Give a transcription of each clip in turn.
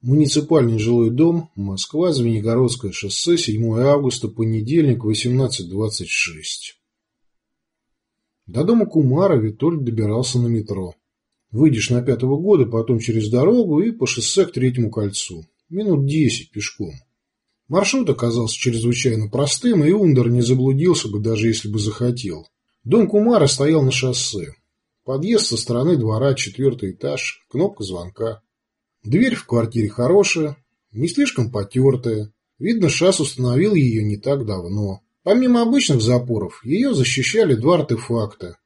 Муниципальный жилой дом, Москва, Звенигородское шоссе, 7 августа, понедельник, 18.26. До дома Кумара Витольд добирался на метро. Выйдешь на пятого года, потом через дорогу и по шоссе к третьему кольцу. Минут десять пешком. Маршрут оказался чрезвычайно простым, и Ундер не заблудился бы, даже если бы захотел. Дом Кумара стоял на шоссе. Подъезд со стороны двора, четвертый этаж, кнопка звонка. Дверь в квартире хорошая, не слишком потертая. Видно, Шас установил ее не так давно. Помимо обычных запоров, ее защищали два артефакта.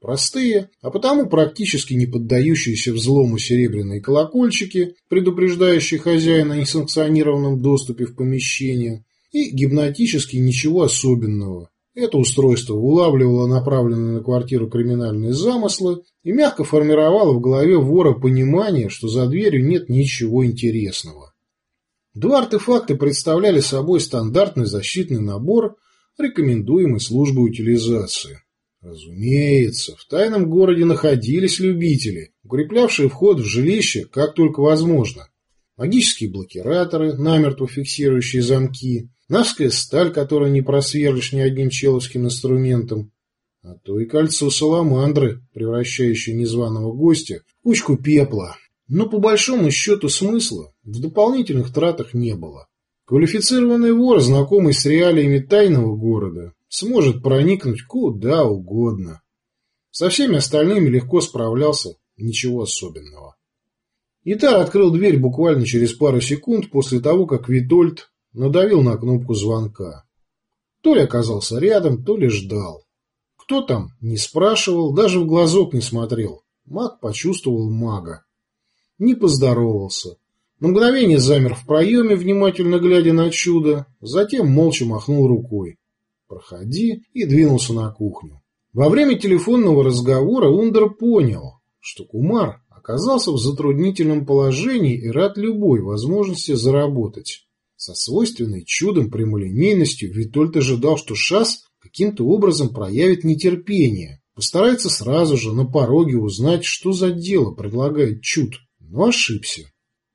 Простые, а потому практически не поддающиеся взлому серебряные колокольчики, предупреждающие хозяина о несанкционированном доступе в помещение, и гипнотически ничего особенного, это устройство улавливало направленные на квартиру криминальные замыслы и мягко формировало в голове вора понимание, что за дверью нет ничего интересного. Два артефакта представляли собой стандартный защитный набор, рекомендуемый службой утилизации. Разумеется, в тайном городе находились любители, укреплявшие вход в жилище как только возможно. Магические блокираторы, намертво фиксирующие замки, Навская сталь, которую не просверлишь ни одним человским инструментом, а то и кольцо саламандры, превращающее незваного гостя в кучку пепла. Но по большому счету смысла в дополнительных тратах не было. Квалифицированный вор, знакомый с реалиями тайного города, сможет проникнуть куда угодно. Со всеми остальными легко справлялся, ничего особенного. Итар открыл дверь буквально через пару секунд после того, как Витольд надавил на кнопку звонка. То ли оказался рядом, то ли ждал. Кто там, не спрашивал, даже в глазок не смотрел. Маг почувствовал мага. Не поздоровался. На мгновение замер в проеме, внимательно глядя на чудо, затем молча махнул рукой. «Проходи» и двинулся на кухню. Во время телефонного разговора Ундер понял, что Кумар оказался в затруднительном положении и рад любой возможности заработать. Со свойственной чудом прямолинейностью Витольд ожидал, что Шас каким-то образом проявит нетерпение, постарается сразу же на пороге узнать, что за дело предлагает чуд, но ошибся.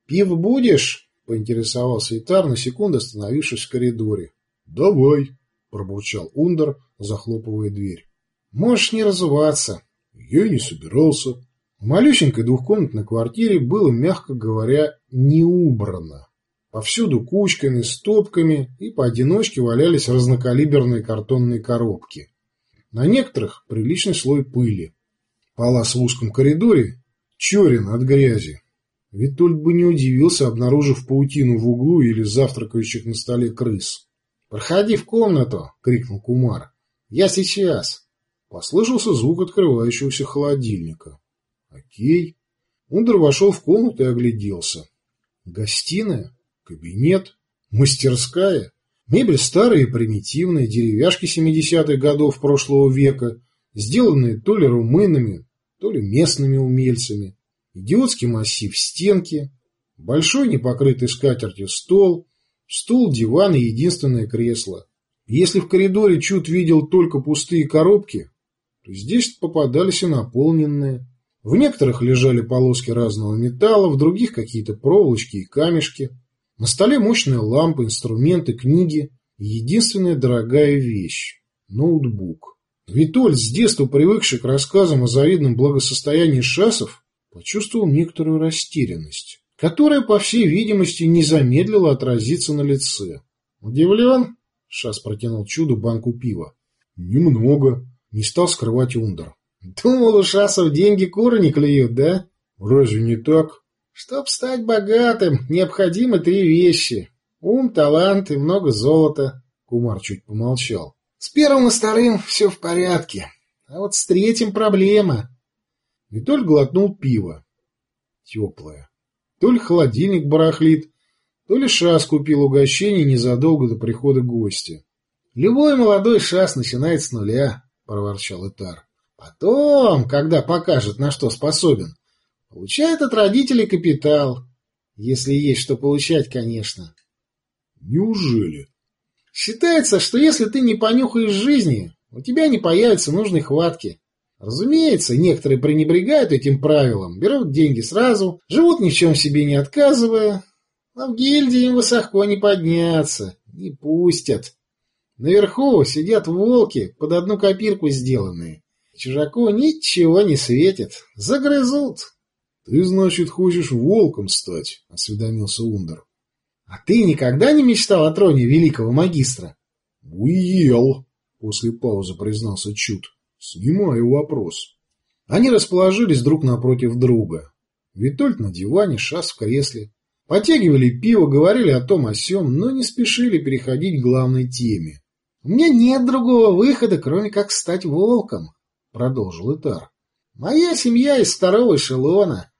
«Пиво будешь?» — поинтересовался Итар, на секунду остановившись в коридоре. «Давай», — пробурчал Ундер, захлопывая дверь. «Можешь не разуваться». «Я не собирался». В малюсенькой двухкомнатной квартире было, мягко говоря, не убрано. Повсюду кучками, стопками и поодиночке валялись разнокалиберные картонные коробки. На некоторых приличный слой пыли. Палас в узком коридоре черен от грязи. Витольд бы не удивился, обнаружив паутину в углу или завтракающих на столе крыс. «Проходи в комнату!» — крикнул Кумар. «Я сейчас!» Послышался звук открывающегося холодильника. «Окей». Ундер вошел в комнату и огляделся. Гостиная? Кабинет, мастерская, мебель старая и примитивная, деревяшки 70-х годов прошлого века, сделанные то ли румынами, то ли местными умельцами, идиотский массив стенки, большой непокрытый скатертью стол, стул, диван и единственное кресло. Если в коридоре Чуд видел только пустые коробки, то здесь попадались и наполненные. В некоторых лежали полоски разного металла, в других какие-то проволочки и камешки. На столе мощная лампа, инструменты, книги и единственная дорогая вещь – ноутбук. Витоль, с детства привыкший к рассказам о завидном благосостоянии шасов, почувствовал некоторую растерянность, которая, по всей видимости, не замедлила отразиться на лице. «Удивлен?» – Шас протянул чуду банку пива. «Немного», – не стал скрывать Ундер. «Думал, у шасов деньги куры не клюют, да?» «Разве не так?» Чтоб стать богатым, необходимы три вещи. Ум, талант и много золота. Кумар чуть помолчал. С первым и вторым все в порядке. А вот с третьим проблема. Витоль глотнул пиво. Теплое. То ли холодильник барахлит, то ли шас купил угощение незадолго до прихода гостя. Любой молодой шас начинает с нуля, проворчал Этар. Потом, когда покажет, на что способен, Получает от родителей капитал. Если есть что получать, конечно. Неужели? Считается, что если ты не понюхаешь жизни, у тебя не появится нужной хватки. Разумеется, некоторые пренебрегают этим правилом, берут деньги сразу, живут ни в чем себе не отказывая, Но в гильдии им высоко не подняться, не пустят. Наверху сидят волки, под одну копирку сделанные. Чужаку ничего не светит, загрызут. — Ты, значит, хочешь волком стать? — осведомился Ундер. — А ты никогда не мечтал о троне великого магистра? — Уел, — после паузы признался Чуд. — Снимаю вопрос. Они расположились друг напротив друга. Витольд на диване, Шас в кресле. Потягивали пиво, говорили о том о сём, но не спешили переходить к главной теме. — У меня нет другого выхода, кроме как стать волком, — продолжил Итар. — Моя семья из второго эшелона,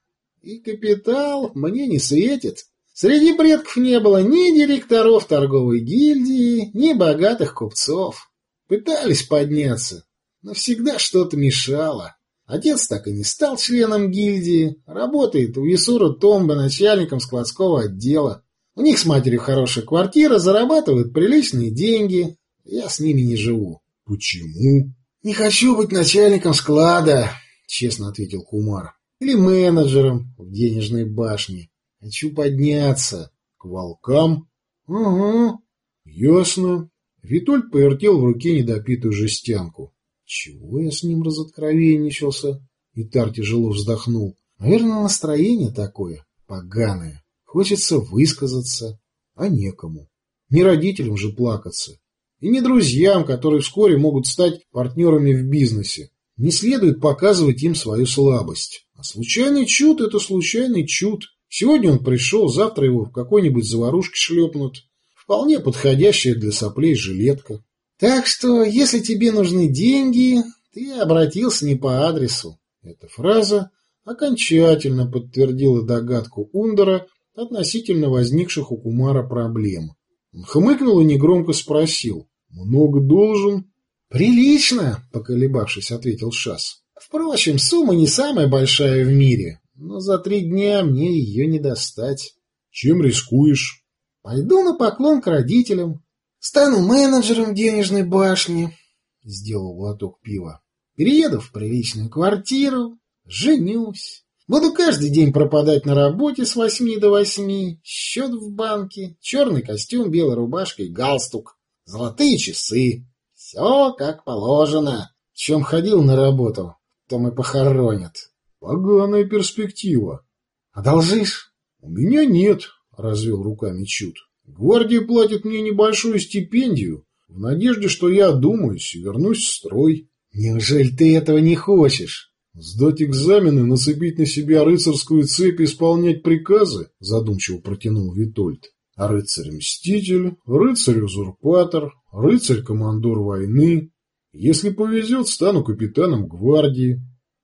и капитал мне не светит. Среди предков не было ни директоров торговой гильдии, ни богатых купцов. Пытались подняться, но всегда что-то мешало. Отец так и не стал членом гильдии, работает у Исура Томба начальником складского отдела. У них с матерью хорошая квартира, зарабатывают приличные деньги. Я с ними не живу. — Почему? — Не хочу быть начальником склада, — честно ответил Кумар. — Или менеджером в денежной башне. Хочу подняться. — К волкам? — Угу. — Ясно. Витольд повертел в руке недопитую жестянку. Чего я с ним разоткровенничался? Итар тяжело вздохнул. Наверное, настроение такое, поганое. Хочется высказаться, а некому. Не родителям же плакаться. И не друзьям, которые вскоре могут стать партнерами в бизнесе. Не следует показывать им свою слабость. А случайный чуд – это случайный чуд. Сегодня он пришел, завтра его в какой-нибудь заварушке шлепнут. Вполне подходящая для соплей жилетка. Так что, если тебе нужны деньги, ты обратился не по адресу. Эта фраза окончательно подтвердила догадку Ундера относительно возникших у Кумара проблем. Он хмыкнул и негромко спросил. «Много должен?» «Прилично», — поколебавшись, ответил Шас. «Впрочем, сумма не самая большая в мире, но за три дня мне ее не достать». «Чем рискуешь?» «Пойду на поклон к родителям. Стану менеджером денежной башни, — сделал глоток пива. Перееду в приличную квартиру, женюсь. Буду каждый день пропадать на работе с восьми до восьми, счет в банке, черный костюм, белая рубашка и галстук, золотые часы. Все как положено. В чем ходил на работу, том и похоронят. Поганая перспектива. Одолжишь? У меня нет, — развел руками Чуд. Гвардия платит мне небольшую стипендию, в надежде, что я одумаюсь и вернусь в строй. Неужели ты этого не хочешь? Сдать экзамены, нацепить на себя рыцарскую цепь и исполнять приказы? Задумчиво протянул Витольд. Рыцарь-мститель, рыцарь-узурпатор, рыцарь-командор войны. Если повезет, стану капитаном гвардии.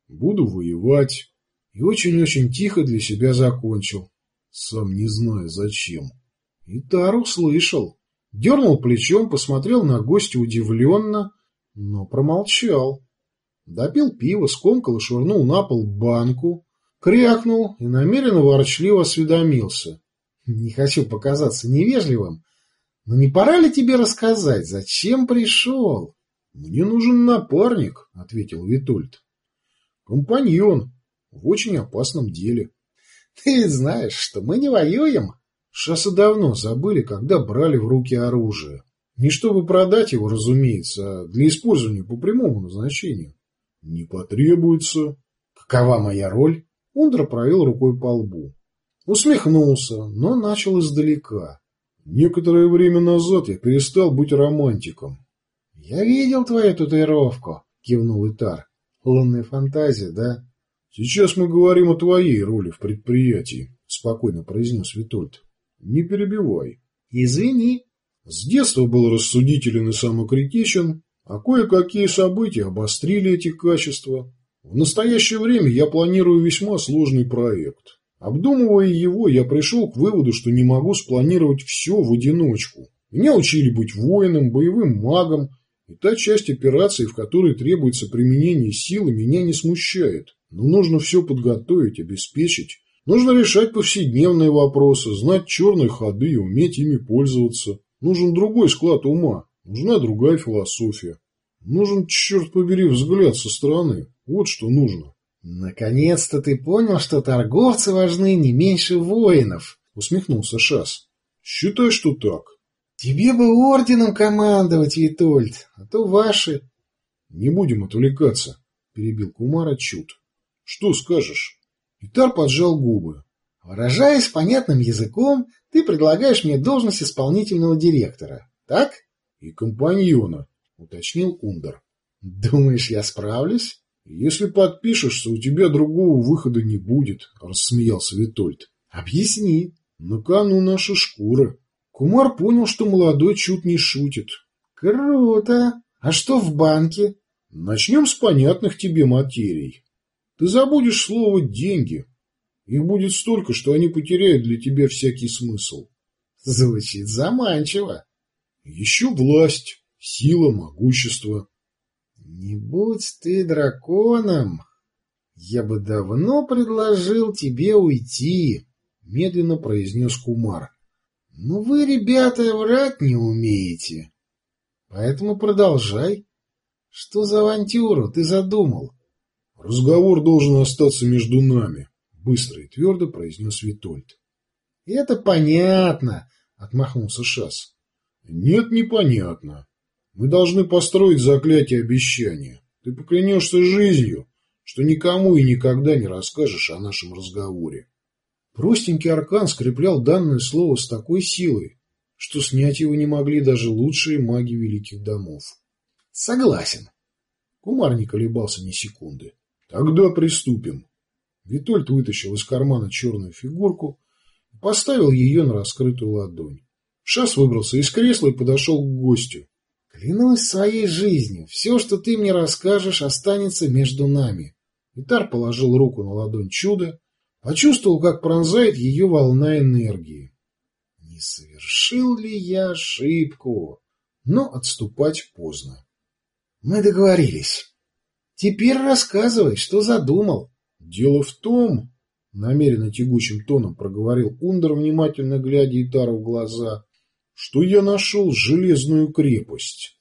Буду воевать. И очень-очень тихо для себя закончил. Сам не знаю зачем. И Тар услышал. Дернул плечом, посмотрел на гостя удивленно, но промолчал. Допил пиво, скомкал и швырнул на пол банку, крякнул и намеренно ворчливо осведомился. «Не хочу показаться невежливым, но не пора ли тебе рассказать, зачем пришел?» «Мне нужен напарник», — ответил Витольд. «Компаньон в очень опасном деле». «Ты ведь знаешь, что мы не воюем», Шассы давно забыли, когда брали в руки оружие. Не чтобы продать его, разумеется, а для использования по прямому назначению. Не потребуется. Какова моя роль? Ундра провел рукой по лбу. Усмехнулся, но начал издалека. Некоторое время назад я перестал быть романтиком. — Я видел твою татуировку, — кивнул Итар. — Лунная фантазия, да? — Сейчас мы говорим о твоей роли в предприятии, — спокойно произнес Витольд. Не перебивай. Извини. С детства был рассудителен и самокритичен, а кое-какие события обострили эти качества. В настоящее время я планирую весьма сложный проект. Обдумывая его, я пришел к выводу, что не могу спланировать все в одиночку. Меня учили быть воином, боевым магом, и та часть операции, в которой требуется применение силы, меня не смущает. Но нужно все подготовить, обеспечить, Нужно решать повседневные вопросы, знать черные ходы и уметь ими пользоваться. Нужен другой склад ума, нужна другая философия. Нужен, черт побери, взгляд со стороны. Вот что нужно. Наконец-то ты понял, что торговцы важны не меньше воинов, усмехнулся Шас. Считай, что так. Тебе бы орденом командовать, Витольд, а то ваши... Не будем отвлекаться, перебил Кумара Чуд. Что скажешь? Итар поджал губы. Выражаясь понятным языком, ты предлагаешь мне должность исполнительного директора, так? И компаньона, уточнил Ундер. Думаешь, я справлюсь? Если подпишешься, у тебя другого выхода не будет, рассмеялся Витольд. Объясни. На кону наша шкура. Кумар понял, что молодой чуть не шутит. Круто. А что в банке? Начнем с понятных тебе материй. Ты забудешь слово «деньги». Их будет столько, что они потеряют для тебя всякий смысл. Звучит заманчиво. Еще власть, сила, могущество. Не будь ты драконом, я бы давно предложил тебе уйти, медленно произнес Кумар. Но вы, ребята, врать не умеете. Поэтому продолжай. Что за авантюру ты задумал? Разговор должен остаться между нами, быстро и твердо произнес Витольд. Это понятно, отмахнулся Шас. Нет, непонятно. Мы должны построить заклятие обещания. Ты поклянешься жизнью, что никому и никогда не расскажешь о нашем разговоре. Простенький аркан скреплял данное слово с такой силой, что снять его не могли даже лучшие маги великих домов. Согласен. Кумар не колебался ни секунды. Тогда приступим. Витольд вытащил из кармана черную фигурку и поставил ее на раскрытую ладонь. Шас выбрался из кресла и подошел к гостю. Клянусь своей жизнью, все, что ты мне расскажешь, останется между нами. Итар положил руку на ладонь чуда, почувствовал, как пронзает ее волна энергии. Не совершил ли я ошибку? Но отступать поздно. Мы договорились. Теперь рассказывай, что задумал. Дело в том, намеренно тягучим тоном проговорил Ундер, внимательно глядя Итару в глаза, что я нашел железную крепость.